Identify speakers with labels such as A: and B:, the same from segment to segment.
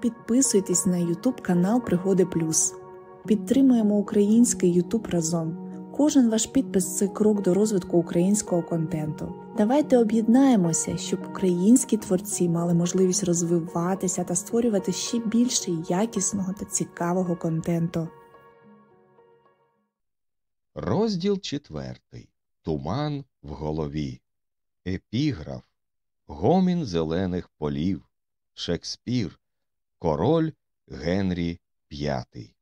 A: Підписуйтесь на YouTube канал Пригоди Плюс. Підтримуємо український YouTube разом. Кожен ваш підпис це крок до розвитку українського контенту. Давайте об'єднаємося, щоб українські творці мали можливість розвиватися та створювати ще більше якісного та цікавого контенту.
B: Розділ четвертий. Туман в голові. Епіграф. Гомін зелених полів. Шекспір. Король Генрі П'ятий.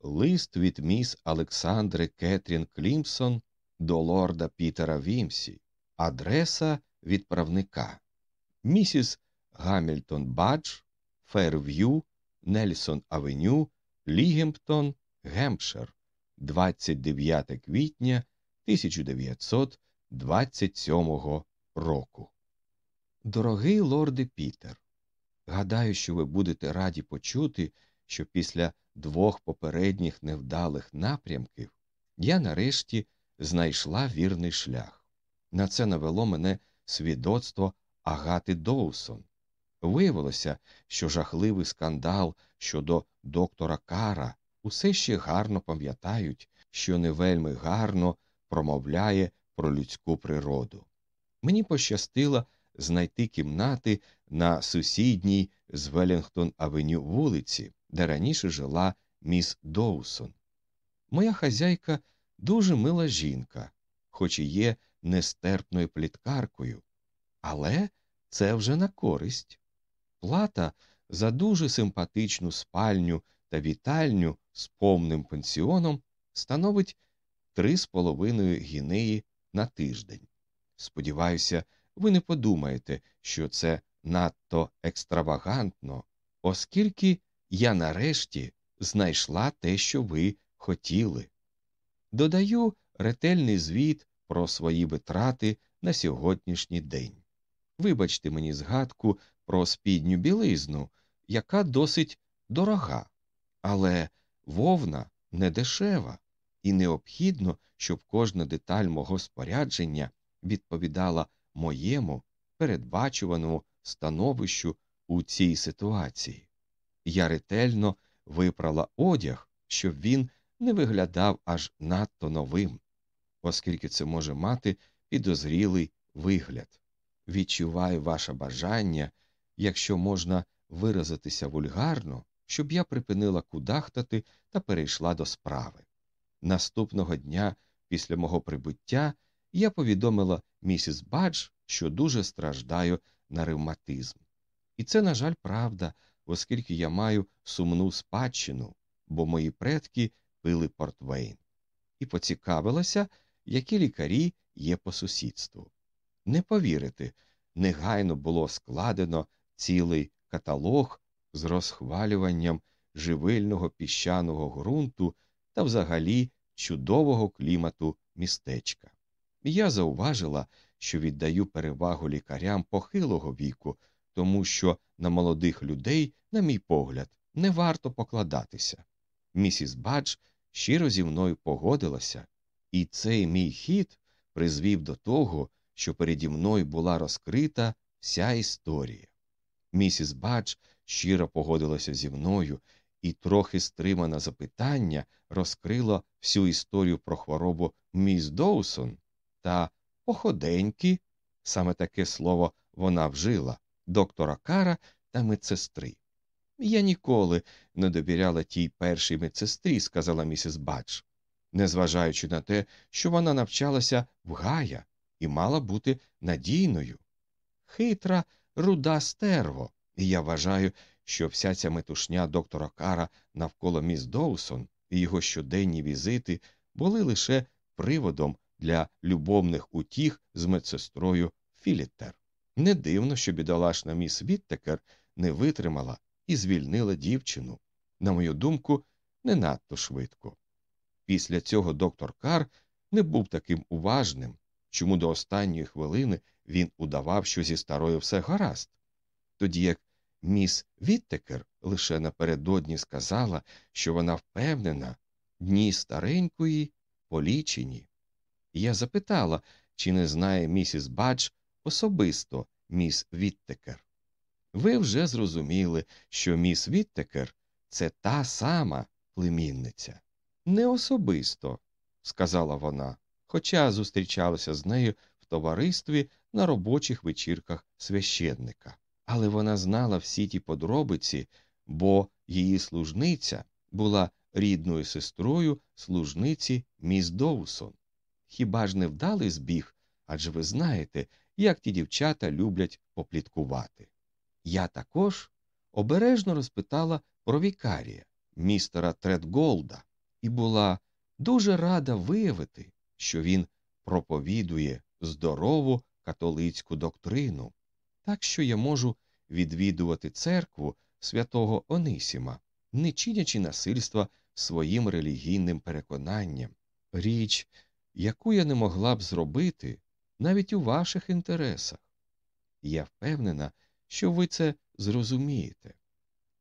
B: Лист від міс Олександри Кетрін Клімсон до лорда Пітера Вімсі. Адреса відправника місіс Гамільтон Бадж, Ферв'ю, Нельсон Авеню, Лігемптон, Гемпшир, 29 квітня 1927 року. Дорогий лорде Пітер. Гадаю, що ви будете раді почути, що після двох попередніх невдалих напрямків я нарешті знайшла вірний шлях. На це навело мене свідоцтво Агати Доусон. Виявилося, що жахливий скандал щодо доктора Кара усе ще гарно пам'ятають, що не вельми гарно промовляє про людську природу. Мені пощастило знайти кімнати на сусідній з Велінгтон Авеню вулиці, де раніше жила міс Доусон. Моя хазяйка дуже мила жінка, хоч і є нестерпною пліткаркою, але це вже на користь. Плата за дуже симпатичну спальню та вітальню з повним пенсіоном становить три з половиною гінеї на тиждень. Сподіваюся, ви не подумаєте, що це надто екстравагантно, оскільки я нарешті знайшла те, що ви хотіли. Додаю ретельний звіт про свої витрати на сьогоднішній день. Вибачте мені згадку про спідню білизну, яка досить дорога, але вовна не дешева, і необхідно, щоб кожна деталь мого спорядження відповідала моєму передбачуваному становищу у цій ситуації. Я ретельно випрала одяг, щоб він не виглядав аж надто новим, оскільки це може мати підозрілий вигляд. Відчуваю ваше бажання, якщо можна виразитися вульгарно, щоб я припинила кудахтати та перейшла до справи. Наступного дня, після мого прибуття, я повідомила місіс Бадж, що дуже страждаю на ревматизм. І це, на жаль, правда, оскільки я маю сумну спадщину, бо мої предки пили портвейн, і поцікавилася, які лікарі є по сусідству. Не повірите, негайно було складено цілий каталог з розхвалюванням живильного піщаного ґрунту та взагалі чудового клімату містечка. Я зауважила, що віддаю перевагу лікарям похилого віку, тому що на молодих людей, на мій погляд, не варто покладатися. Місіс Бадж щиро зі мною погодилася, і цей мій хід призвів до того, що переді мною була розкрита вся історія. Місіс Бадж щиро погодилася зі мною, і трохи стримане запитання розкрило всю історію про хворобу міс Доусон та походеньки, саме таке слово вона вжила, доктора Кара та медсестри. Я ніколи не довіряла тій першій медсестрі, сказала місіс Бадж, незважаючи на те, що вона навчалася в Гая і мала бути надійною. Хитра, руда стерво, і я вважаю, що вся ця метушня доктора Кара навколо міс Доусон і його щоденні візити були лише приводом для любовних утіх з медсестрою Філіттер. Не дивно, що бідолашна міс Віттекер не витримала і звільнила дівчину, на мою думку, не надто швидко. Після цього доктор Кар не був таким уважним, чому до останньої хвилини він удавав, що зі старою все гаразд, тоді як міс Віттекер лише напередодні сказала, що вона впевнена, дні старенької полічені. Я запитала, чи не знає місіс Бадж особисто міс Віттекер. ви вже зрозуміли, що міс Віттекер це та сама племінниця. Не особисто, сказала вона, хоча зустрічалася з нею в товаристві на робочих вечірках священника. Але вона знала всі ті подробиці, бо її служниця була рідною сестрою служниці міс Доусон. Хіба ж не вдалий збіг? Адже ви знаєте, як ті дівчата люблять попліткувати. Я також обережно розпитала про вікарія, містера Тредголда, і була дуже рада виявити, що він проповідує здорову католицьку доктрину, так що я можу відвідувати церкву святого Онисіма, не чинячи насильства своїм релігійним переконанням, річ, яку я не могла б зробити навіть у ваших інтересах. Я впевнена, що ви це зрозумієте.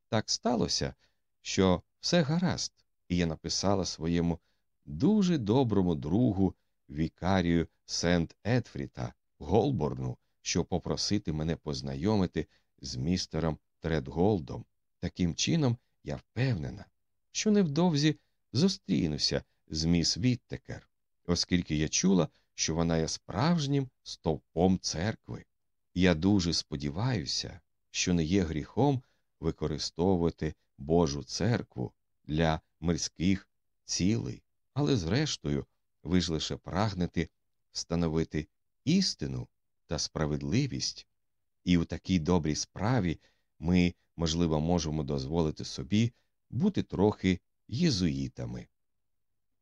B: Так сталося, що все гаразд, і я написала своєму дуже доброму другу вікарію Сент Едфріта Голборну, щоб попросити мене познайомити з містером Тредголдом. Таким чином, я впевнена, що невдовзі зустрінуся з міс Віттекер, оскільки я чула, що вона є справжнім стовпом церкви. Я дуже сподіваюся, що не є гріхом використовувати Божу церкву для мирських цілей, але, зрештою, ви ж лише прагнете встановити істину та справедливість, і у такій добрій справі ми, можливо, можемо дозволити собі бути трохи єзуїтами.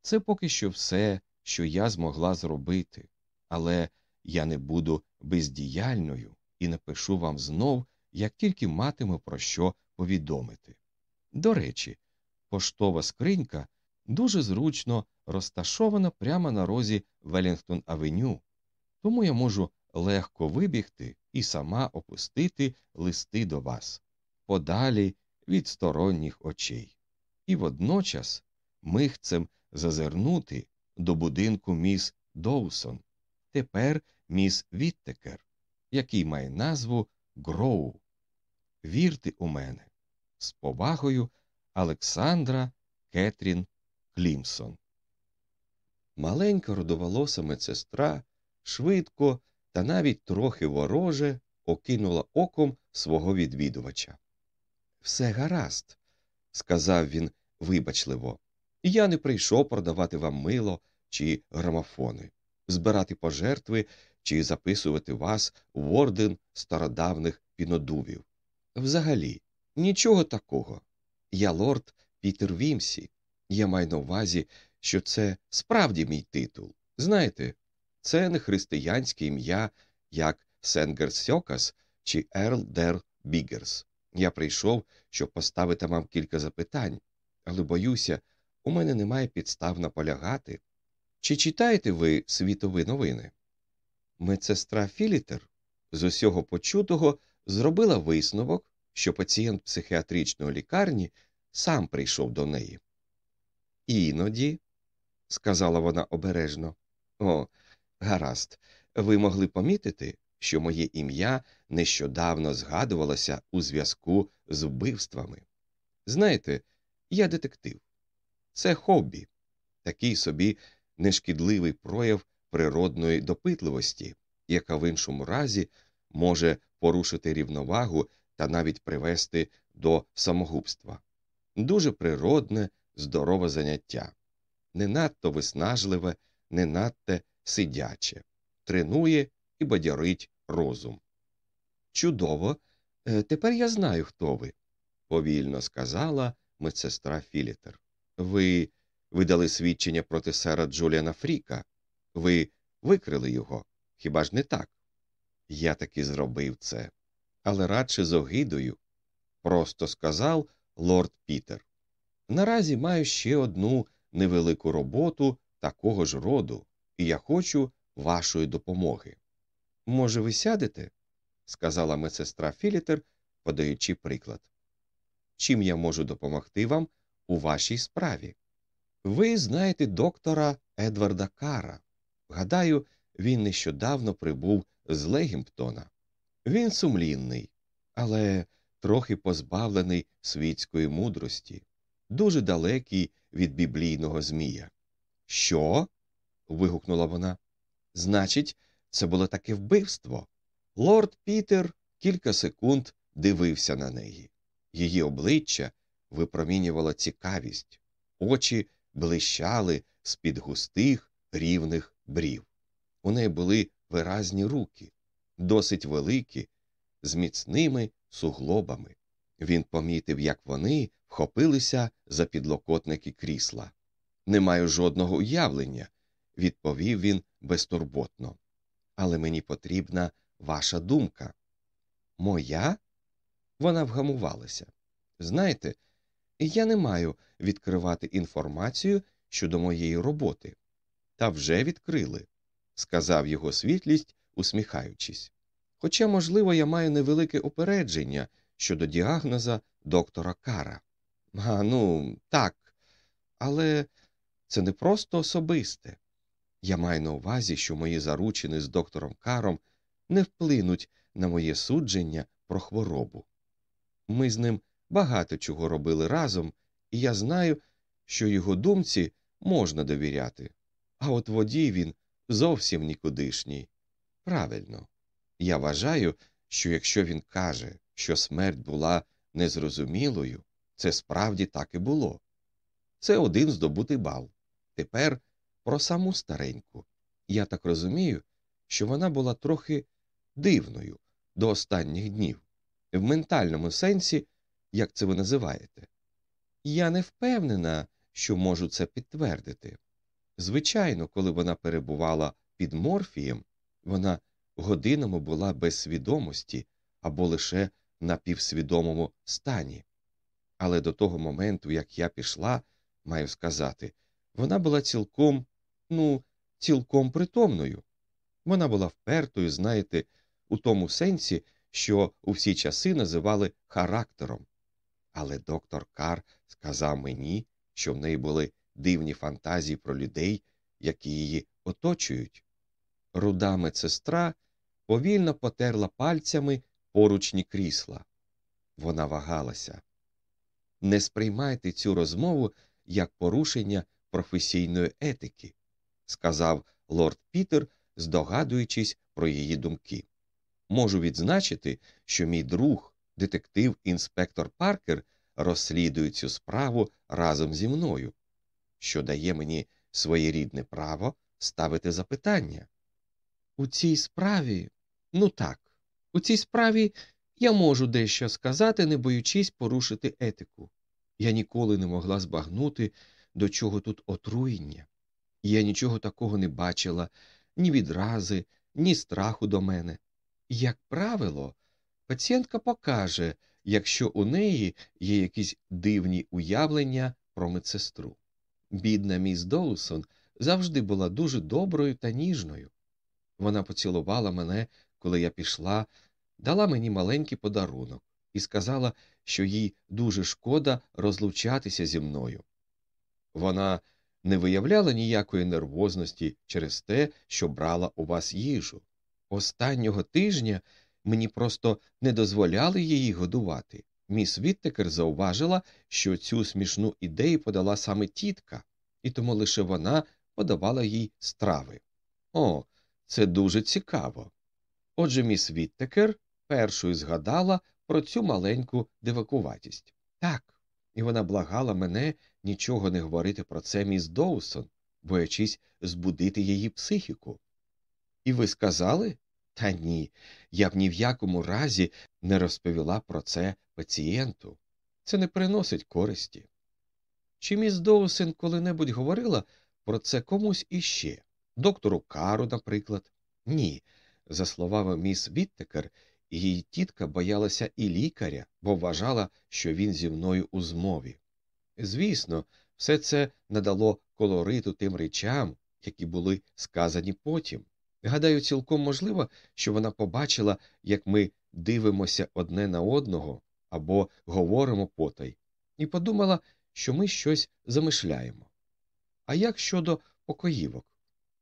B: Це поки що все, що я змогла зробити, але я не буду бездіяльною і напишу вам знов, як тільки матиму про що повідомити. До речі, поштова скринька дуже зручно розташована прямо на розі Велінгтон Авеню, тому я можу легко вибігти і сама опустити листи до вас, подалі від сторонніх очей, і водночас михцем зазирнути до будинку міс Доусон, тепер міс Віттекер, який має назву Гроу. Вірте у мене. З повагою Олександра Кетрін Клімсон. Маленька родоволоса медсестра швидко та навіть трохи вороже окинула оком свого відвідувача. Все гаразд, сказав він вибачливо. Я не прийшов продавати вам мило чи грамофони, збирати пожертви чи записувати вас в орден стародавних пінодувів. Взагалі, нічого такого. Я лорд Пітер Вімсі. Я маю на увазі, що це справді мій титул. Знаєте, це не християнське ім'я, як Сенгер Сьокас чи Ерл Дер Бігерс. Я прийшов, щоб поставити вам кілька запитань, але боюся, у мене немає підстав наполягати. Чи читаєте ви світові новини? Медсестра Філітер з усього почутого зробила висновок, що пацієнт психіатричної лікарні сам прийшов до неї. Іноді, сказала вона обережно, о, гаразд, ви могли помітити, що моє ім'я нещодавно згадувалося у зв'язку з вбивствами. Знаєте, я детектив. Це хобі, такий собі нешкідливий прояв природної допитливості, яка в іншому разі може порушити рівновагу та навіть привести до самогубства. Дуже природне, здорове заняття, не надто виснажливе, не надто сидяче, тренує і бадьорить розум. Чудово, е, тепер я знаю, хто ви, повільно сказала медсестра Філітер. Ви видали свідчення проти сера Джуліана Фріка. Ви викрили його. Хіба ж не так? Я таки зробив це, але радше з огидою, просто сказав лорд Пітер. Наразі маю ще одну невелику роботу такого ж роду, і я хочу вашої допомоги. Може, ви сядете? сказала медсестра Філітер, подаючи приклад. Чим я можу допомогти вам у вашій справі? Ви знаєте доктора Едварда Кара. Гадаю, він нещодавно прибув з Легімптона. Він сумлінний, але трохи позбавлений світської мудрості, дуже далекий від біблійного Змія. Що? вигукнула вона. Значить, це було таке вбивство. Лорд Пітер кілька секунд дивився на неї. Її обличчя випромінювало цікавість, очі блищали з під густих рівних брів. У неї були виразні руки, досить великі, з міцними суглобами. Він помітив, як вони вхопилися за підлокотники крісла. Не маю жодного уявлення, відповів він безтурботно. Але мені потрібна ваша думка. Моя? Вона вгамувалася. Знаєте, я не маю відкривати інформацію щодо моєї роботи. Та вже відкрили, сказав його світлість, усміхаючись. Хоча, можливо, я маю невелике опередження щодо діагноза доктора Кара. А ну, так, але це не просто особисте. Я маю на увазі, що мої заручини з доктором Каром не вплинуть на моє судження про хворобу. Ми з ним багато чого робили разом, і я знаю, що його думці можна довіряти. А от водій він зовсім нікудишній. Правильно, я вважаю, що якщо він каже, що смерть була незрозумілою, це справді так і було. Це один здобутий бал. Тепер про саму стареньку. Я так розумію, що вона була трохи дивною до останніх днів, в ментальному сенсі, як це ви називаєте. Я не впевнена, що можу це підтвердити. Звичайно, коли вона перебувала під морфієм, вона годинами була без свідомості або лише в напівсвідомому стані. Але до того моменту, як я пішла, маю сказати, вона була цілком, ну, цілком притомною. Вона була впертою, знаєте, у тому сенсі, що у всі часи називали характером. Але доктор Кар сказав мені, що в неї були дивні фантазії про людей, які її оточують. Руда медсестра повільно потерла пальцями поручні крісла. Вона вагалася. Не сприймайте цю розмову як порушення професійної етики, сказав лорд Пітер, здогадуючись про її думки. Можу відзначити, що мій друг, детектив інспектор Паркер, розслідує цю справу разом зі мною, що дає мені своєрідне право ставити запитання. У цій справі, ну так, у цій справі я можу дещо сказати, не боючись порушити етику. Я ніколи не могла збагнути, до чого тут отруєння. Я нічого такого не бачила, ні відрази, ні страху до мене. Як правило, пацієнтка покаже, якщо у неї є якісь дивні уявлення про медсестру. Бідна міс Доусон завжди була дуже доброю та ніжною. Вона поцілувала мене, коли я пішла, дала мені маленький подарунок і сказала, що їй дуже шкода розлучатися зі мною. Вона не виявляла ніякої нервозності через те, що брала у вас їжу. Останнього тижня мені просто не дозволяли її годувати. Міс Віттекер зауважила, що цю смішну ідею подала саме тітка, і тому лише вона подавала їй страви. О, це дуже цікаво. Отже, міс Віттекер першою згадала про цю маленьку дивакуватість. Так, і вона благала мене нічого не говорити про це міс Доусон, боячись збудити її психіку. І ви сказали? Та ні, я б ні в якому разі не розповіла про це пацієнту. Це не приносить користі. Чи міс Доусен коли-небудь говорила про це комусь іще? Доктору Кару, наприклад? Ні. За словами міс Віттекер, її тітка боялася і лікаря, бо вважала, що він зі мною у змові. Звісно, все це надало колориту тим речам, які були сказані потім. Гадаю, цілком можливо, що вона побачила, як ми дивимося одне на одного або говоримо потай, і подумала, що ми щось замишляємо. А як щодо покоївок?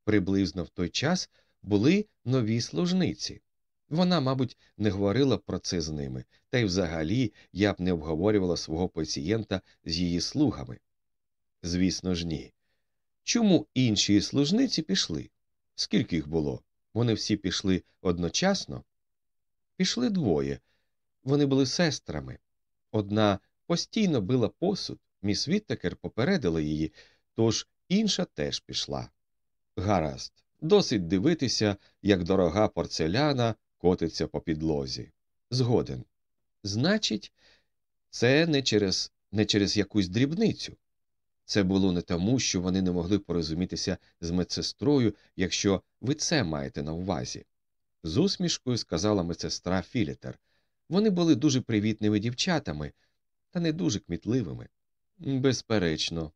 B: Приблизно в той час були нові служниці. Вона, мабуть, не говорила про це з ними, та й взагалі я б не обговорювала свого пацієнта з її слугами. Звісно ж, ні. Чому інші служниці пішли? Скільки їх було? Вони всі пішли одночасно? Пішли двоє. Вони були сестрами. Одна постійно била посуд, міс Віттекер попередила її, тож інша теж пішла. Гаразд, досить дивитися, як дорога порцеляна котиться по підлозі. Згоден. Значить, це не через, не через якусь дрібницю. Це було не тому, що вони не могли порозумітися з медсестрою, якщо ви це маєте на увазі. З усмішкою сказала медсестра Філітер. Вони були дуже привітними дівчатами, та не дуже кмітливими. Безперечно.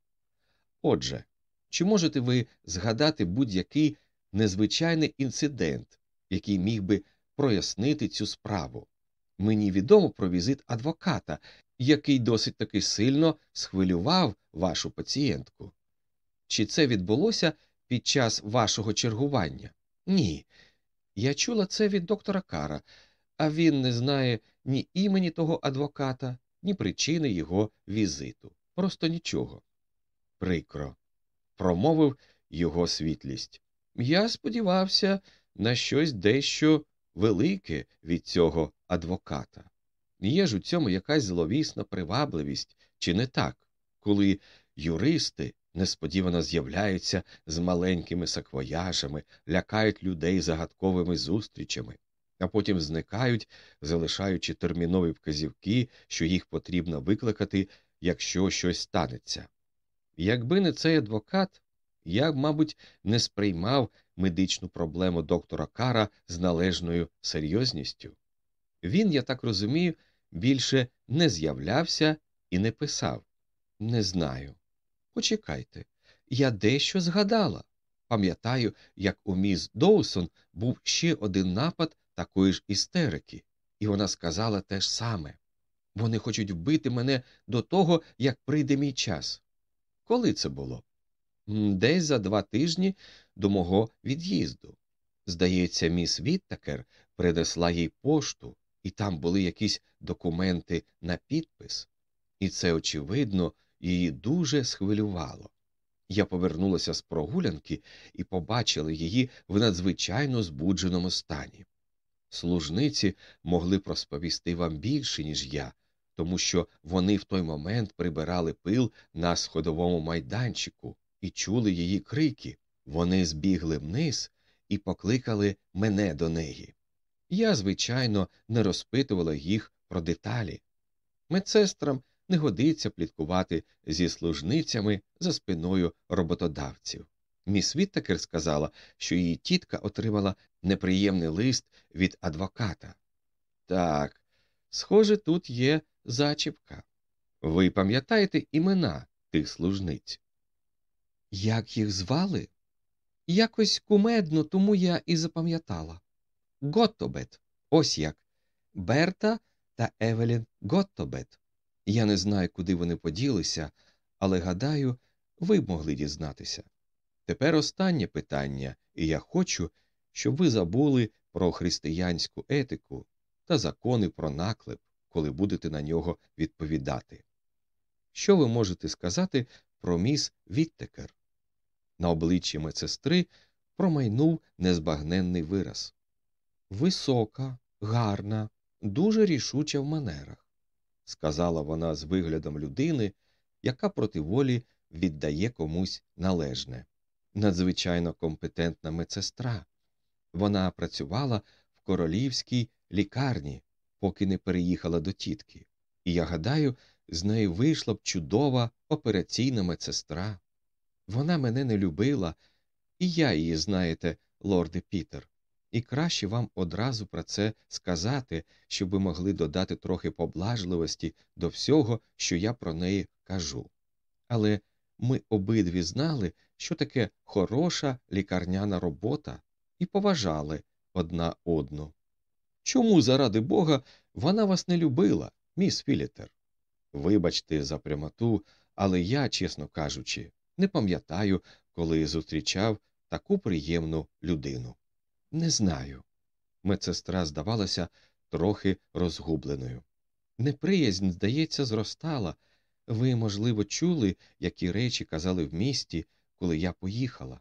B: Отже, чи можете ви згадати будь-який незвичайний інцидент, який міг би прояснити цю справу? Мені відомо про візит адвоката, який досить таки сильно схвилював вашу пацієнтку. Чи це відбулося під час вашого чергування? Ні. Я чула це від доктора Кара, а він не знає ні імені того адвоката, ні причини його візиту. Просто нічого. Прикро. Промовив його світлість. Я сподівався на щось дещо велике від цього адвоката. Є ж у цьому якась зловісна привабливість, чи не так, коли юристи несподівано з'являються з маленькими саквояжами, лякають людей загадковими зустрічами, а потім зникають, залишаючи термінові вказівки, що їх потрібно викликати, якщо щось станеться. Якби не цей адвокат, я б, мабуть, не сприймав медичну проблему доктора Кара з належною серйозністю. Він, я так розумію, більше не з'являвся і не писав. Не знаю. Почекайте, я дещо згадала. Пам'ятаю, як у міс Доусон був ще один напад такої ж істерики, і вона сказала те ж саме вони хочуть вбити мене до того, як прийде мій час. Коли це було? Десь за два тижні до мого від'їзду. Здається, міс Віттакер принесла їй пошту, і там були якісь документи на підпис, і це, очевидно, її дуже схвилювало. Я повернулася з прогулянки і побачила її в надзвичайно збудженому стані. Служниці могли розповісти вам більше, ніж я, тому що вони в той момент прибирали пил на сходовому майданчику і чули її крики. Вони збігли вниз і покликали мене до неї. Я, звичайно, не розпитувала їх про деталі. Медсестрам не годиться пліткувати зі служницями за спиною роботодавців. Міс Віттакер сказала, що її тітка отримала неприємний лист від адвоката. Так, схоже, тут є зачіпка. Ви пам'ятаєте імена тих служниць? Як їх звали? Якось кумедно, тому я і запам'ятала. Готтобет. Ось як. Берта та Евелін Готтобет. Я не знаю, куди вони поділися, але гадаю, ви б могли дізнатися. Тепер останнє питання, і я хочу, щоб ви забули про християнську етику та закони про наклеп, коли будете на нього відповідати. Що ви можете сказати про міс Віттекер? На обличчі медсестри промайнув незбагненний вираз висока, гарна, дуже рішуча в манерах, сказала вона з виглядом людини, яка проти волі віддає комусь належне. Надзвичайно компетентна медсестра. Вона працювала в королівській лікарні, поки не переїхала до тітки, і я гадаю, з нею вийшла б чудова операційна медсестра. Вона мене не любила, і я її, знаєте, лорде Пітер і краще вам одразу про це сказати, щоб ви могли додати трохи поблажливості до всього, що я про неї кажу. Але ми обидві знали, що таке хороша лікарняна робота, і поважали одна одну. Чому, заради бога, вона вас не любила, міс Філітер? Вибачте за прямоту, але я, чесно кажучи, не пам'ятаю, коли зустрічав таку приємну людину. Не знаю. Медсестра здавалася трохи розгубленою. Неприязнь, здається, зростала. Ви, можливо, чули, які речі казали в місті, коли я поїхала.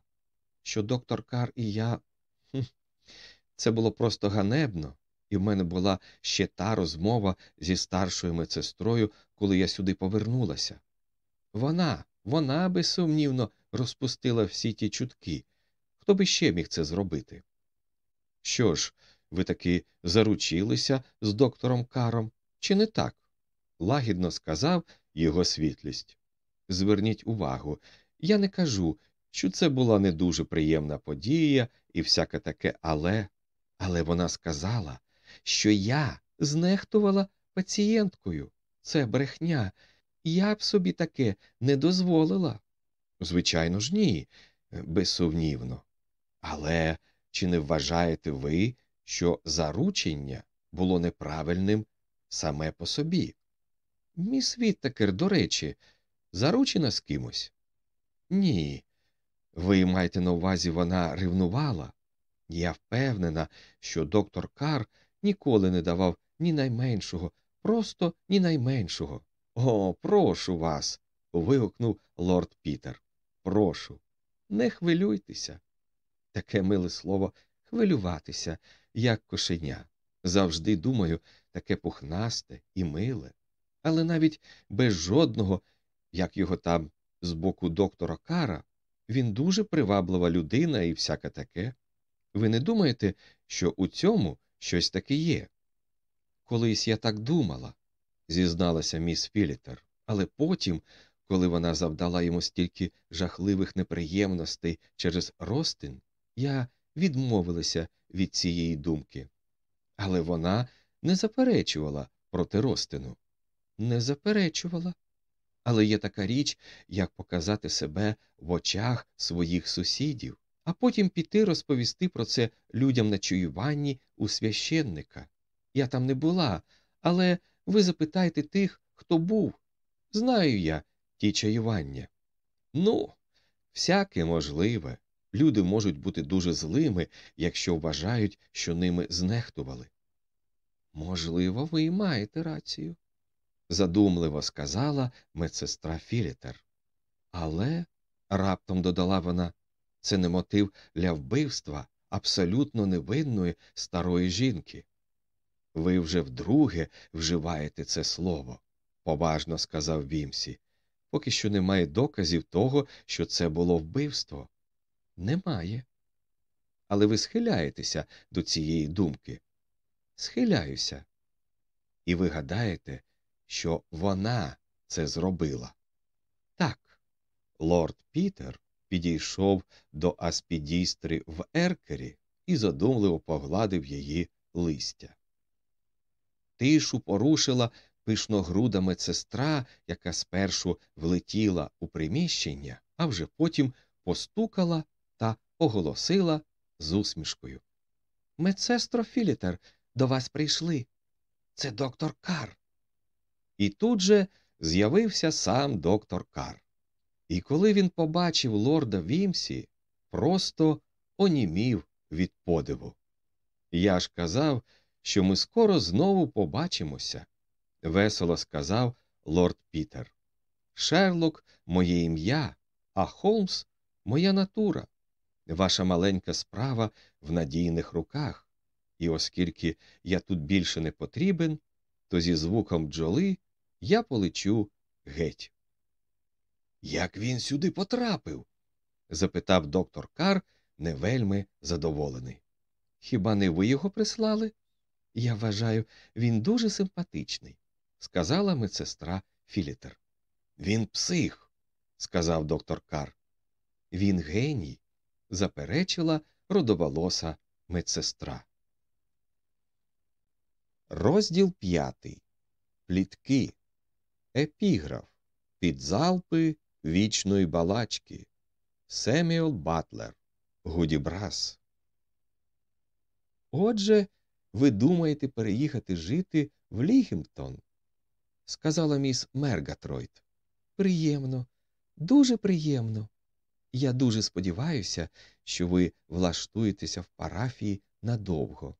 B: Що доктор Кар і я. Це було просто ганебно, і в мене була ще та розмова зі старшою медсестрою, коли я сюди повернулася. Вона, вона безсумнівно розпустила всі ті чутки. Хто би ще міг це зробити? Що ж, ви таки заручилися з доктором Каром, чи не так? лагідно сказав його світлість. Зверніть увагу, я не кажу, що це була не дуже приємна подія і всяке таке, але. Але вона сказала, що я знехтувала пацієнткою. Це брехня. Я б собі таке не дозволила. Звичайно ж, ні, безсумнівно. Але чи не вважаєте ви, що заручення було неправильним саме по собі? Міс Віттекер, до речі, заручена з кимось? Ні. Ви маєте на увазі, вона ревнувала? Я впевнена, що доктор Кар ніколи не давав ні найменшого, просто ні найменшого. О, прошу вас. вигукнув лорд Пітер. Прошу, не хвилюйтеся. Таке миле слово хвилюватися, як кошеня. Завжди думаю, таке пухнасте і миле. Але навіть без жодного, як його там з боку доктора Кара, він дуже приваблива людина і всяке таке. Ви не думаєте, що у цьому щось таке є? Колись я так думала, зізналася міс Філітер, але потім, коли вона завдала йому стільки жахливих неприємностей через ростин, я відмовилася від цієї думки. Але вона не заперечувала проти ростину. Не заперечувала. Але є така річ, як показати себе в очах своїх сусідів а потім піти розповісти про це людям на чуюванні у священника. Я там не була, але ви запитайте тих, хто був. Знаю я ті чаювання. Ну, всяке можливе. Люди можуть бути дуже злими, якщо вважають, що ними знехтували. Можливо, ви і маєте рацію, задумливо сказала медсестра Філітер. Але, раптом додала вона, це не мотив для вбивства абсолютно невинної старої жінки. Ви вже вдруге вживаєте це слово, поважно сказав Вімсі. Поки що немає доказів того, що це було вбивство. Немає. Але ви схиляєтеся до цієї думки. Схиляюся. І ви гадаєте, що вона це зробила. Так, лорд Пітер підійшов до аспідістри в еркері і задумливо погладив її листя. Тишу порушила пишногруда медсестра, яка спершу влетіла у приміщення, а вже потім постукала оголосила з усмішкою. Медсестро Філітер, до вас прийшли. Це доктор Кар. І тут же з'явився сам доктор Кар. І коли він побачив лорда Вімсі, просто онімів від подиву. Я ж казав, що ми скоро знову побачимося, весело сказав лорд Пітер. Шерлок моє ім'я, а Холмс моя натура. Ваша маленька справа в надійних руках, і оскільки я тут більше не потрібен, то зі звуком бджоли я полечу геть. Як він сюди потрапив? запитав доктор Кар, не вельми задоволений. Хіба не ви його прислали? Я вважаю, він дуже симпатичний, сказала медсестра Філітер. Він псих, сказав доктор Кар. Він геній, заперечила родоволоса медсестра. Розділ п'ятий. Плітки. Епіграф. Підзалпи вічної балачки Семюел Батлер, Гудібрас. Отже, ви думаєте переїхати жити в Лігімптон? сказала міс Мергатройд. Приємно, дуже приємно. Я дуже сподіваюся, що ви влаштуєтеся в парафії надовго.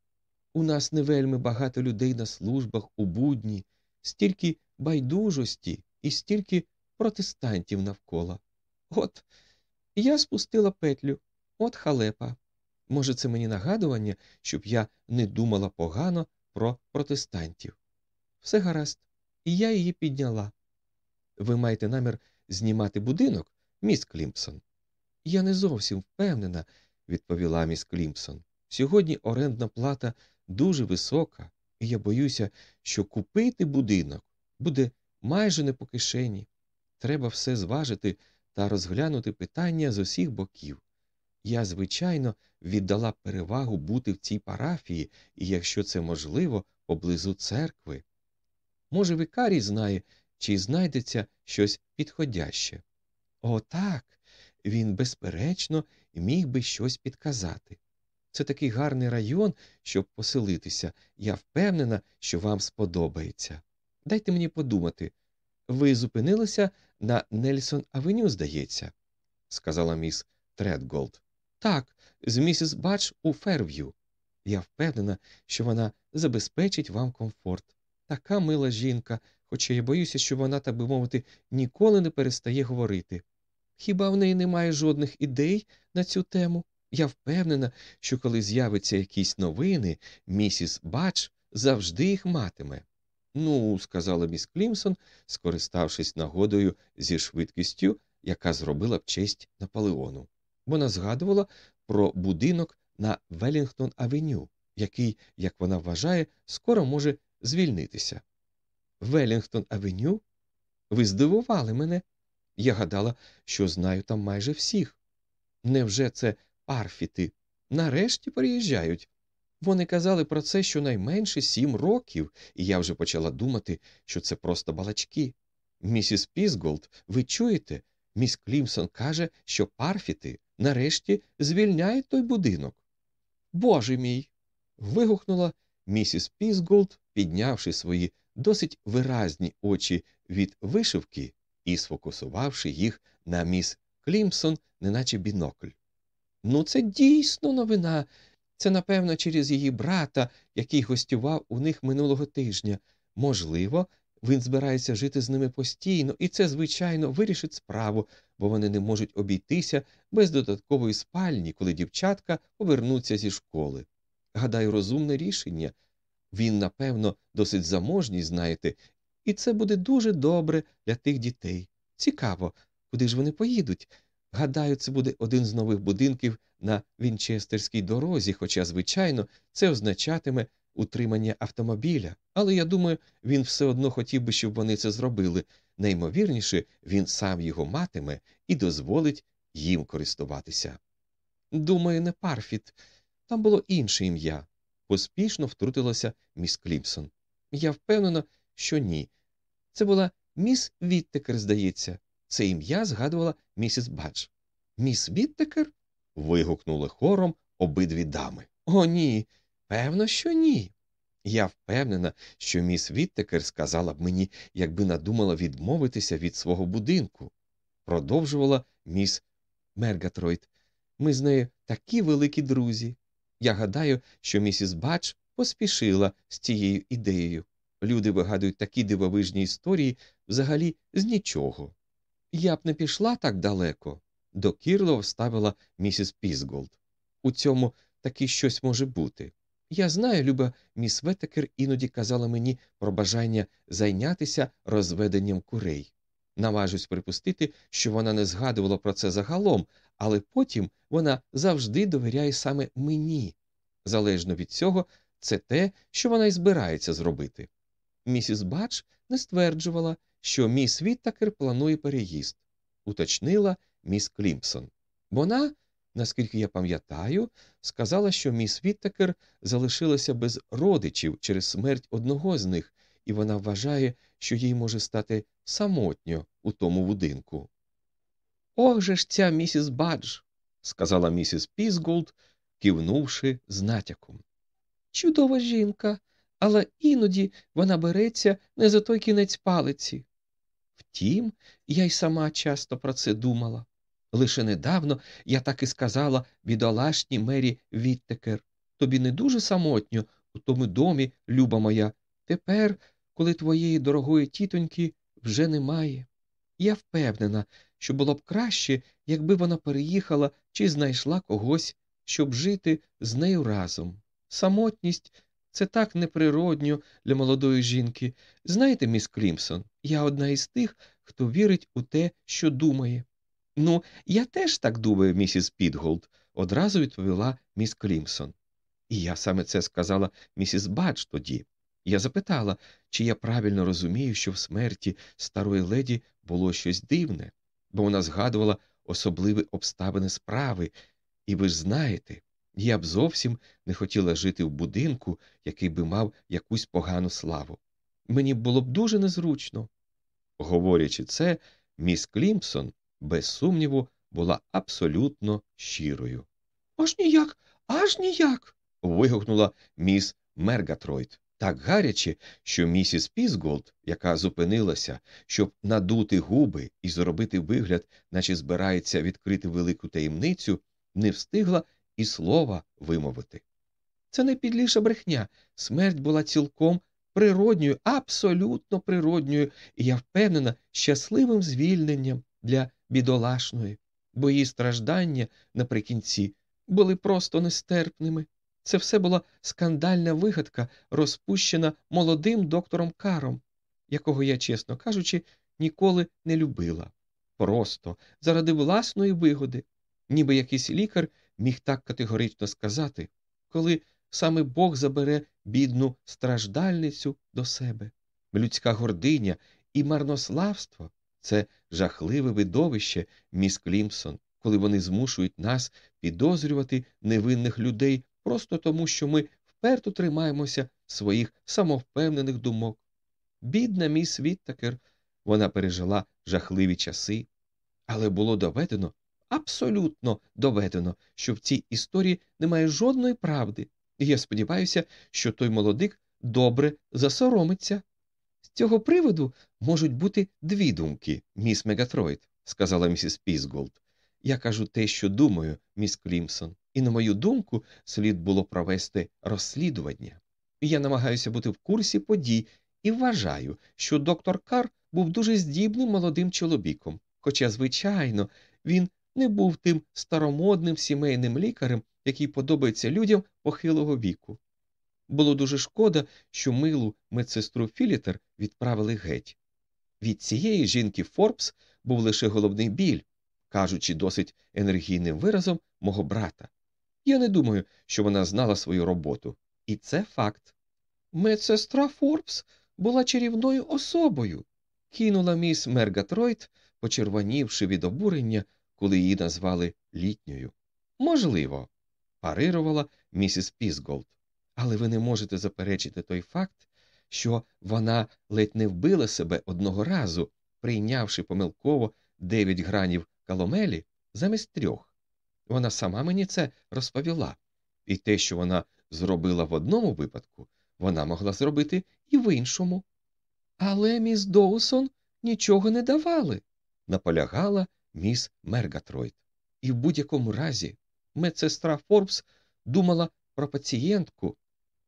B: У нас не вельми багато людей на службах у будні, стільки байдужості і стільки протестантів навколо. От я спустила петлю, от халепа. Може, це мені нагадування, щоб я не думала погано про протестантів. Все гаразд, і я її підняла. Ви маєте намір знімати будинок, міс Клімпсон? Я не зовсім впевнена, відповіла міс Клімпсон. Сьогодні орендна плата дуже висока, і я боюся, що купити будинок буде майже не по кишені. Треба все зважити та розглянути питання з усіх боків. Я, звичайно, віддала перевагу бути в цій парафії, і, якщо це можливо, поблизу церкви. Може, викарій знає, чи знайдеться щось підходяще. О, так, він, безперечно, міг би щось підказати. Це такий гарний район, щоб поселитися. Я впевнена, що вам сподобається. Дайте мені подумати. Ви зупинилися на Нельсон Авеню, здається, сказала міс Тредголд. Так, з місіс Бадж у Ферв'ю. Я впевнена, що вона забезпечить вам комфорт. Така мила жінка, хоча я боюся, що вона, так би мовити, ніколи не перестає говорити. Хіба в неї немає жодних ідей на цю тему? Я впевнена, що коли з'явиться якісь новини, місіс Бач завжди їх матиме. Ну, сказала міс Клімсон, скориставшись нагодою зі швидкістю, яка зробила б честь Наполеону. Вона згадувала про будинок на Велінгтон Авеню, який, як вона вважає, скоро може звільнитися. Велінгтон Авеню? Ви здивували мене. Я гадала, що знаю там майже всіх. Невже це Парфіти? Нарешті приїжджають. Вони казали про це щонайменше сім років, і я вже почала думати, що це просто балачки. Місіс Пізголд, ви чуєте? Міс Клімсон каже, що Парфіти нарешті звільняють той будинок. Боже мій. вигукнула місіс Пізголд, піднявши свої досить виразні очі від вишивки і сфокусувавши їх на міс Клімсон, неначе бінокль. Ну, це дійсно новина. Це, напевно, через її брата, який гостював у них минулого тижня. Можливо, він збирається жити з ними постійно, і це, звичайно, вирішить справу, бо вони не можуть обійтися без додаткової спальні, коли дівчатка повернуться зі школи. Гадаю, розумне рішення. Він, напевно, досить заможній, знаєте, і це буде дуже добре для тих дітей. Цікаво, куди ж вони поїдуть. Гадаю, це буде один з нових будинків на Вінчестерській дорозі, хоча, звичайно, це означатиме утримання автомобіля. Але я думаю, він все одно хотів би, щоб вони це зробили. Найімовірніше, він сам його матиме і дозволить їм користуватися. Думаю, міс Парфіт. Там було інше ім'я. Поспішно втрутилася міс Клімпсон. Я впевнена, що ні. Це була міс Віттекер, здається. Це ім'я згадувала місіс Бадж. Міс Віттекер? вигукнули хором обидві дами. О, ні. Певно, що ні. Я впевнена, що міс Віттекер сказала б мені, якби надумала відмовитися від свого будинку. Продовжувала міс Мергатройд. Ми з нею такі великі друзі. Я гадаю, що місіс Бадж поспішила з цією ідеєю. Люди вигадують такі дивовижні історії взагалі з нічого. Я б не пішла так далеко, докірливо вставила місіс Пізголд. У цьому таки щось може бути. Я знаю, люба міс Ветекер іноді казала мені про бажання зайнятися розведенням курей. Наважусь припустити, що вона не згадувала про це загалом, але потім вона завжди довіряє саме мені. Залежно від цього, це те, що вона й збирається зробити. Місіс Бач не стверджувала, що міс Віттакер планує переїзд, уточнила міс Клімпсон. Вона, наскільки я пам'ятаю, сказала, що міс Віттакер залишилася без родичів через смерть одного з них, і вона вважає, що їй може стати самотньо у тому будинку. Ох же ж ця місіс Бадж, сказала місіс Пізголд, кивнувши з натяком. Чудова жінка, але іноді вона береться не за той кінець палиці. Втім, я й сама часто про це думала. Лише недавно я так і сказала бідолашній мері Віттекер. Тобі не дуже самотньо у тому домі, люба моя, тепер, коли твоєї дорогої тітоньки вже немає. Я впевнена, що було б краще, якби вона переїхала чи знайшла когось, щоб жити з нею разом. Самотність це так неприродньо для молодої жінки. Знаєте, міс Клімсон, я одна із тих, хто вірить у те, що думає. Ну, я теж так думаю, місіс Пізголд, одразу відповіла міс Клімсон. І я саме це сказала місіс Бадж тоді. Я запитала, чи я правильно розумію, що в смерті старої леді було щось дивне, бо вона згадувала особливі обставини справи, і ви ж знаєте, я б зовсім не хотіла жити в будинку, який би мав якусь погану славу. Мені було б дуже незручно. Говорячи це, міс Клімпсон, без сумніву, була абсолютно щирою. Аж ніяк, аж ніяк. вигукнула міс Мергатройд. Так гаряче, що місіс Пізголд, яка зупинилася, щоб надути губи і зробити вигляд, наче збирається відкрити велику таємницю, не встигла і слова вимовити. Це найпідліша брехня. Смерть була цілком природньою, абсолютно природньою, і я впевнена, щасливим звільненням для бідолашної, бо її страждання наприкінці були просто нестерпними. Це все була скандальна вигадка, розпущена молодим доктором Каром, якого я, чесно кажучи, ніколи не любила. Просто заради власної вигоди, ніби якийсь лікар міг так категорично сказати, коли саме Бог забере бідну страждальницю до себе. Людська гординя і марнославство це жахливе видовище, міс Клімсон, коли вони змушують нас підозрювати невинних людей просто тому, що ми вперто тримаємося своїх самовпевнених думок. Бідна міс Віттакер, вона пережила жахливі часи, але було доведено, абсолютно доведено, що в цій історії немає жодної правди, і я сподіваюся, що той молодик добре засоромиться. З цього приводу можуть бути дві думки, міс Мергатройд, сказала місіс Пізголд. Я кажу те, що думаю, міс Клімсон, і, на мою думку, слід було провести розслідування. Я намагаюся бути в курсі подій і вважаю, що доктор Кар був дуже здібним молодим чоловіком, хоча, звичайно, він не був тим старомодним сімейним лікарем, який подобається людям похилого віку. Було дуже шкода, що милу медсестру Філітер відправили геть. Від цієї жінки Форбс був лише головний біль, кажучи досить енергійним виразом мого брата. Я не думаю, що вона знала свою роботу. І це факт. Медсестра Форбс була чарівною особою, кинула міс Мергатройд, почервонівши від обурення, коли її назвали літньою. Можливо, парирувала місіс Пізголд. Але ви не можете заперечити той факт, що вона ледь не вбила себе одного разу, прийнявши помилково дев'ять гранів каломелі замість трьох. Вона сама мені це розповіла, і те, що вона зробила в одному випадку, вона могла зробити і в іншому. Але міс Доусон нічого не давали, наполягала міс Мергатройд. І в будь-якому разі медсестра Форбс думала про пацієнтку,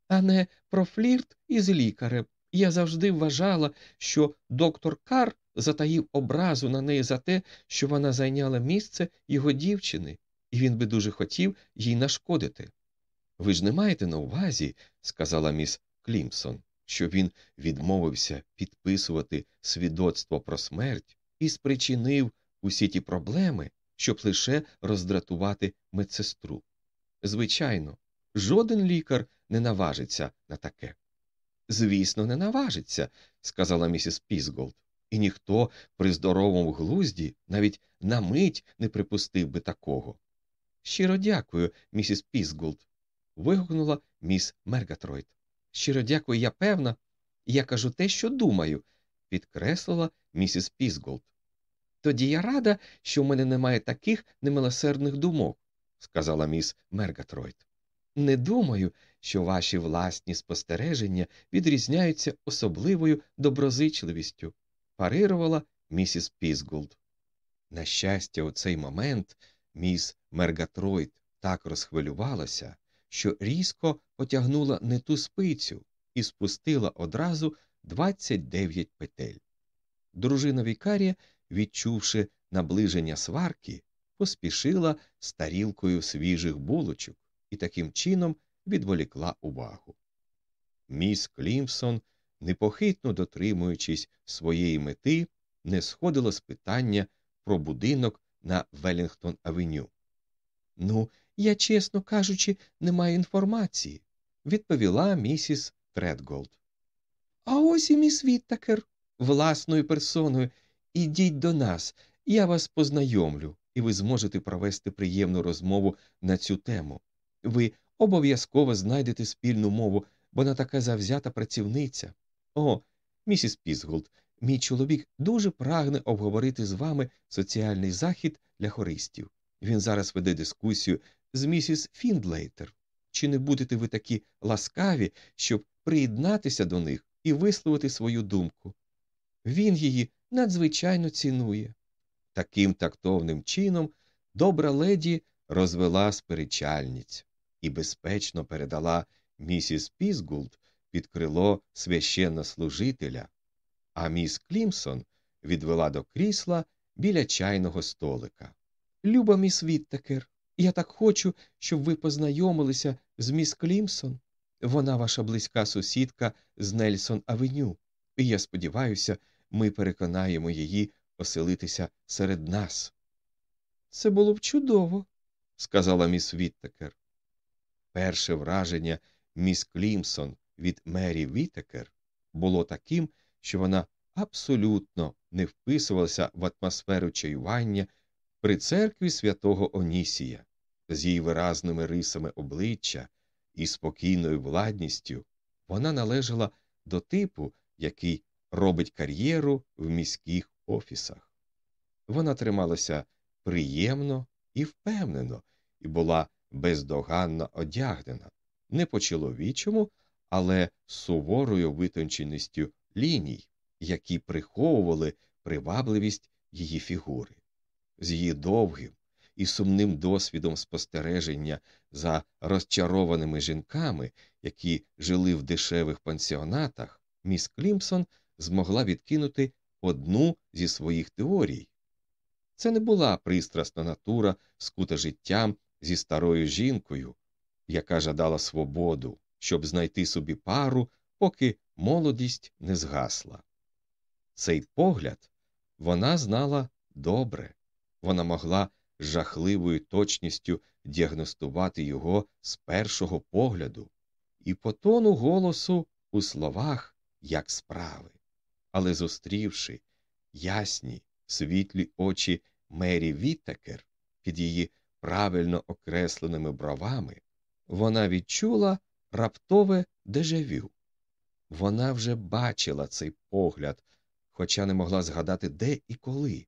B: а не про флірт із лікарем. Я завжди вважала, що доктор Кар затаїв образу на неї за те, що вона зайняла місце його дівчини, і він би дуже хотів їй нашкодити. Ви ж не маєте на увазі, сказала міс Клімсон, що він відмовився підписувати свідоцтво про смерть і спричинив усі ті проблеми, щоб лише роздратувати медсестру. Звичайно, жоден лікар не наважиться на таке. Звісно, не наважиться, сказала місіс Пізголд, і ніхто при здоровому глузді навіть на мить не припустив би такого. Щиро дякую, місіс Пізголд. вигукнула міс Мергатройд. Щиро дякую, я певна, я кажу те, що думаю, підкреслила місіс Пізголд. Тоді я рада, що в мене немає таких немилосердних думок, сказала міс Мергатройд. Не думаю, що ваші власні спостереження відрізняються особливою доброзичливістю, парирувала місіс Пізголд. На щастя, у цей момент міс Мергатройд так розхвилювалася, що різко потягнула не ту спицю і спустила одразу 29 петель. Дружина Вікарія, відчувши наближення сварки, поспішила з тарілкою свіжих булочок і таким чином відволікла увагу. Міс Клімсон, непохитно дотримуючись своєї мети, не сходила з питання про будинок на Велінгтон Авеню. Ну, я, чесно кажучи, не маю інформації, відповіла місіс Тредголд. А ось і міс Віттакер, власною персоною. Ідіть до нас, я вас познайомлю, і ви зможете провести приємну розмову на цю тему. Ви обов'язково знайдете спільну мову, бо вона така завзята працівниця. О, місіс Пізголд, мій чоловік дуже прагне обговорити з вами соціальний захід для хористів. Він зараз веде дискусію з місіс Фіндлейтер. Чи не будете ви такі ласкаві, щоб приєднатися до них і висловити свою думку? Він її надзвичайно цінує. Таким тактовним чином добра леді розвела сперечальниць і безпечно передала місіс Пізгулд під крило священнослужителя, а міс Клімсон відвела до крісла біля чайного столика. Люба міс Віттекер, я так хочу, щоб ви познайомилися з міс Клімпсон. Вона ваша близька сусідка з Нельсон Авеню, і я сподіваюся, ми переконаємо її оселитися серед нас. Це було б чудово, сказала міс Віттекер. Перше враження міс Клімпсон від Мері Віттекер було таким, що вона абсолютно не вписувалася в атмосферу чаювання при церкві святого Онісія, з її виразними рисами обличчя і спокійною владністю вона належала до типу, який робить кар'єру в міських офісах. Вона трималася приємно і впевнено і була бездоганно одягнена, не по чоловічому, але суворою витонченістю ліній, які приховували привабливість її фігури. З її довгим і сумним досвідом спостереження за розчарованими жінками, які жили в дешевих пансіонатах, міс Клімсон змогла відкинути одну зі своїх теорій. Це не була пристрасна натура, скута життям зі старою жінкою, яка жадала свободу, щоб знайти собі пару, поки молодість не згасла. Цей погляд вона знала добре, вона могла жахливою точністю діагностувати його з першого погляду, і по тону голосу у словах як справи. Але зустрівши ясні, світлі очі Мері Віттекер під її правильно окресленими бровами, вона відчула раптове дежавю. Вона вже бачила цей погляд, хоча не могла згадати, де і коли.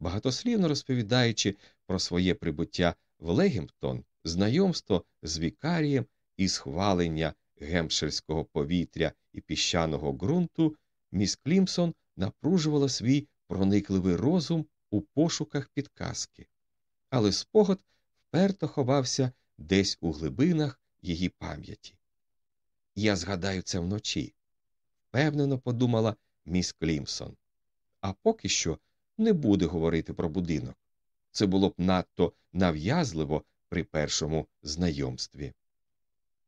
B: Багатослівно розповідаючи про своє прибуття в Легімптон, знайомство з вікарієм і схвалення гемпширського повітря і піщаного ґрунту, міс Клімсон напружувала свій проникливий розум у пошуках підказки, але спогад вперто ховався десь у глибинах її пам'яті. Я згадаю це вночі, впевнено подумала міс Клімсон. А поки що не буде говорити про будинок. Це було б надто нав'язливо при першому знайомстві.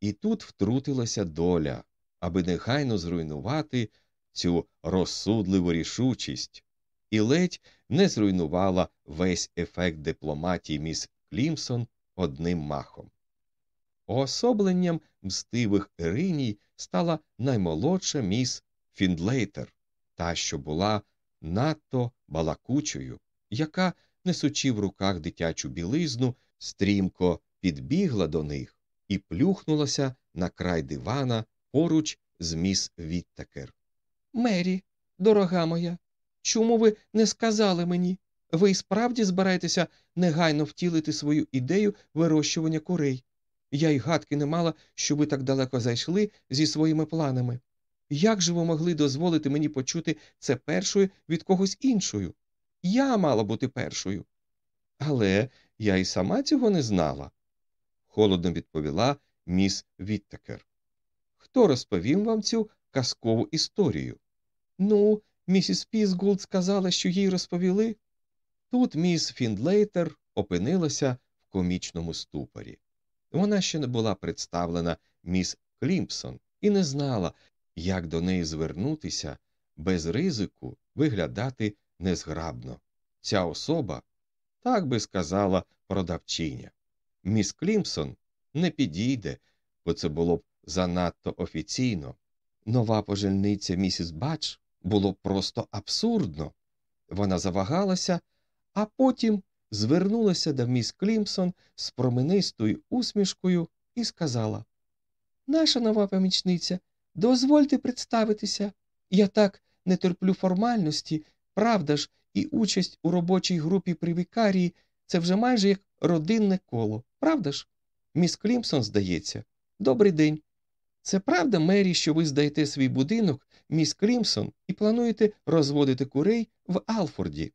B: І тут втрутилася доля, аби негайно зруйнувати цю розсудливу рішучість, і ледь не зруйнувала весь ефект дипломатії міс Клімсон одним махом. Уособленням мстивих Іриній стала наймолодша міс Фіндлейтер, та, що була надто балакучою, яка, несучи в руках дитячу білизну, стрімко підбігла до них і плюхнулася на край дивана поруч з міс Віттекер. Мері, дорога моя, чому ви не сказали мені? Ви справді збираєтеся негайно втілити свою ідею вирощування курей. Я й гадки не мала, що ви так далеко зайшли зі своїми планами. Як же ви могли дозволити мені почути це першою від когось іншою? Я мала бути першою. Але я й сама цього не знала, холодно відповіла міс Віттекер. Хто розповів вам цю казкову історію? Ну, місіс Пізгуд сказала, що їй розповіли. Тут міс Фіндлейтер опинилася в комічному ступорі. Вона ще не була представлена міс Клімпсон і не знала, як до неї звернутися без ризику виглядати незграбно. Ця особа, так би сказала продавчиня. Міс Клімпсон не підійде, бо це було б занадто офіційно. Нова пожельниця місіс Бач було просто абсурдно. Вона завагалася, а потім звернулася до міс Клімсон з променистою усмішкою і сказала Наша нова помічниця, дозвольте представитися. Я так не терплю формальності, правда ж, і участь у робочій групі при вікарії це вже майже як родинне коло, правда ж? Міс Клімсон, здається, добрий день. Це правда, Мері, що ви здаєте свій будинок, міс Клімсон, і плануєте розводити курей в Алфорді?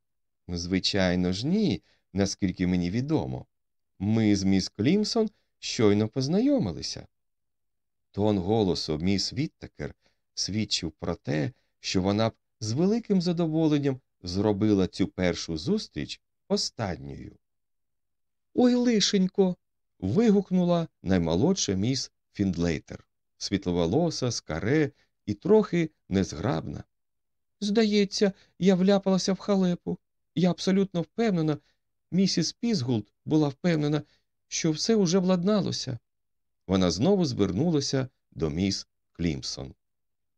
B: Звичайно ж, ні, наскільки мені відомо. Ми з міс Клімсон щойно познайомилися. Тон голосу міс Віттекер свідчив про те, що вона б з великим задоволенням зробила цю першу зустріч останньою. Ой, лишенько. вигукнула наймолодша міс Фіндлейтер, світловолоса, скаре і трохи незграбна. Здається, я вляпалася в халепу. Я абсолютно впевнена, місіс Пізгуд була впевнена, що все уже владналося. Вона знову звернулася до міс Клімсон.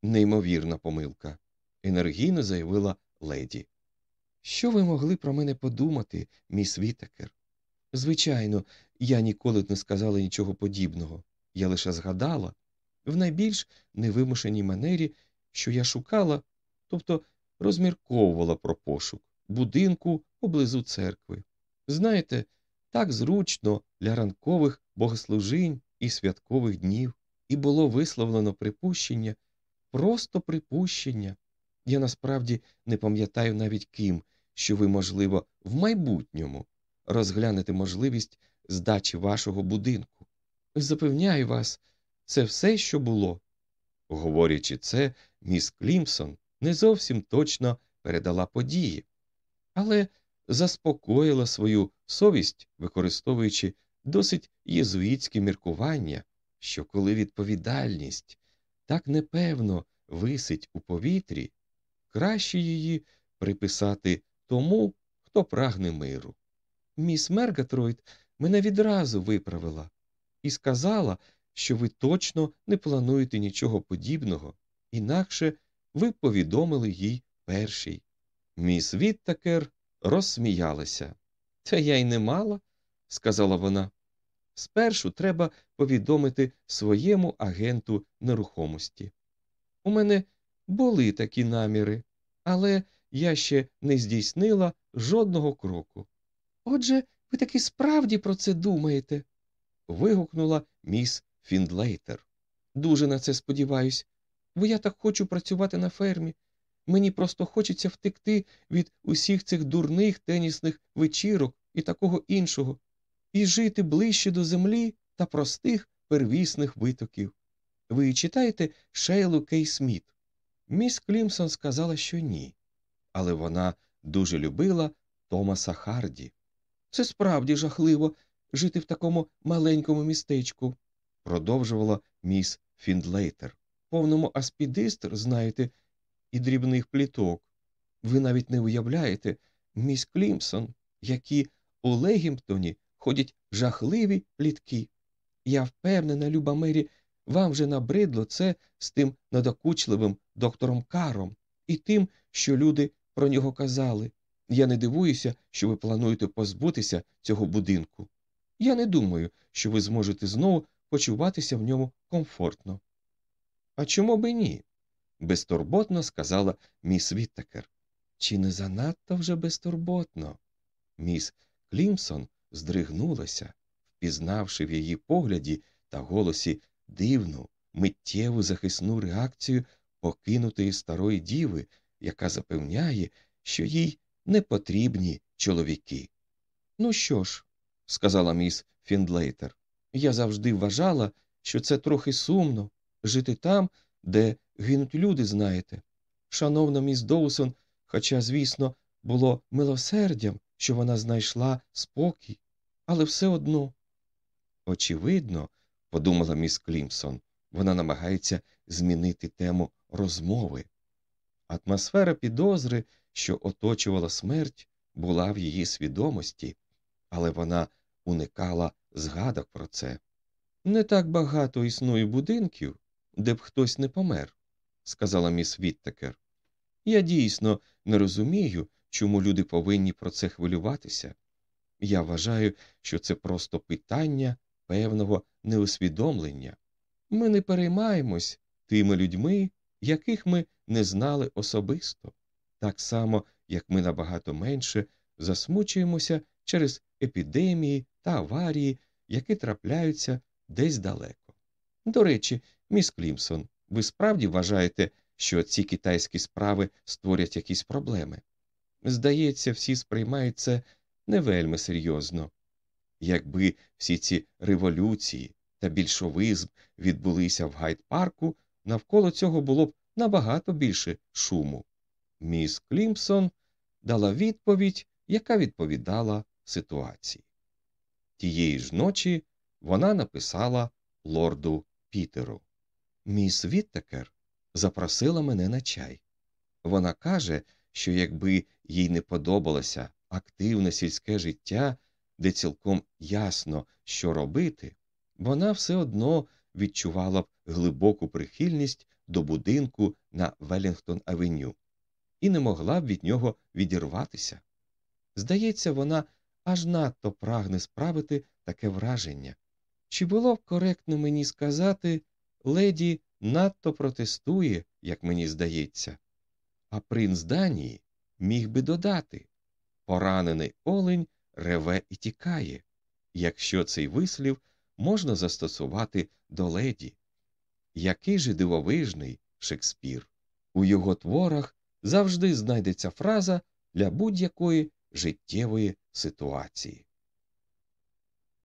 B: Неймовірна помилка, енергійно заявила леді. Що ви могли про мене подумати, міс Вітакер? Звичайно, я ніколи не сказала нічого подібного. Я лише згадала в найбільш невимушеній манері, що я шукала, тобто розмірковувала про пошук будинку поблизу церкви. Знаєте, так зручно для ранкових богослужінь і святкових днів, і було висловлено припущення, просто припущення. Я насправді не пам'ятаю навіть ким, що ви, можливо, в майбутньому розглянете можливість здачі вашого будинку. Запевняю вас, це все, що було. Говорячи це, міс Клімсон не зовсім точно передала події, але заспокоїла свою совість, використовуючи досить єзуїтське міркування, що коли відповідальність так непевно висить у повітрі, краще її приписати тому, хто прагне миру. Міс Мергатройд мене відразу виправила і сказала, що ви точно не плануєте нічого подібного, інакше ви повідомили їй першій. Міс Віттакер розсміялася. Та я й не мала, сказала вона. Спершу треба повідомити своєму агенту нерухомості. У мене були такі наміри, але я ще не здійснила жодного кроку. Отже, ви таки справді про це думаєте? вигукнула міс Фіндлейтер. Дуже на це сподіваюсь, бо я так хочу працювати на фермі. Мені просто хочеться втекти від усіх цих дурних тенісних вечірок і такого іншого, і жити ближче до землі та простих первісних витоків. Ви читаєте Шейлу Кей Сміт? Міс Клімсон сказала, що ні, але вона дуже любила Томаса Харді. Це справді жахливо жити в такому маленькому містечку, продовжувала міс Фіндлейтер. Повному аспідистр, знаєте, і дрібних пліток. Ви навіть не уявляєте, міс Клімпсон, які у Легемптоні ходять жахливі плітки. Я впевнена, люба Мері, вам вже набридло це з тим надокучливим доктором Каром і тим, що люди про нього казали. Я не дивуюся, що ви плануєте позбутися цього будинку. Я не думаю, що ви зможете знову почуватися в ньому комфортно. А чому би ні? безтурботно сказала міс Віттекер. Чи не занадто вже безтурботно? Міс Клімсон здригнулася, впізнавши в її погляді та голосі дивну, миттєву захисну реакцію покинутої старої діви, яка запевняє, що їй не потрібні чоловіки. Ну що ж, сказала міс Фіндлейтер, я завжди вважала, що це трохи сумно жити там, де гинуть люди, знаєте. Шановна міс Доусон, хоча, звісно, було милосердям, що вона знайшла спокій, але все одно. Очевидно, подумала міс Клімсон, вона намагається змінити тему розмови. Атмосфера підозри, що оточувала смерть, була в її свідомості, але вона уникала згадок про це. Не так багато існує будинків, де б хтось не помер, сказала міс Віттекер. Я дійсно не розумію, чому люди повинні про це хвилюватися. Я вважаю, що це просто питання певного неусвідомлення. Ми не переймаємось тими людьми, яких ми не знали особисто, так само, як ми набагато менше засмучуємося через епідемії та аварії, які трапляються десь далеко. До речі, міс Клімсон, ви справді вважаєте, що ці китайські справи створять якісь проблеми? Здається, всі сприймають це не вельми серйозно. Якби всі ці революції та більшовизм відбулися в гайд-парку, навколо цього було б набагато більше шуму. Міс Клімсон дала відповідь, яка відповідала ситуації. Тієї ж ночі вона написала лорду Пітеру Міс Віттекер запросила мене на чай. Вона каже, що якби їй не подобалося активне сільське життя, де цілком ясно, що робити, вона все одно відчувала б глибоку прихильність до будинку на Велінгтон Авеню і не могла б від нього відірватися. Здається, вона аж надто прагне справити таке враження. Чи було б коректно мені сказати, леді надто протестує, як мені здається, а принц Данії міг би додати поранений олень реве і тікає, якщо цей вислів можна застосувати до леді. Який же дивовижний Шекспір! У його творах завжди знайдеться фраза для будь-якої життєвої ситуації.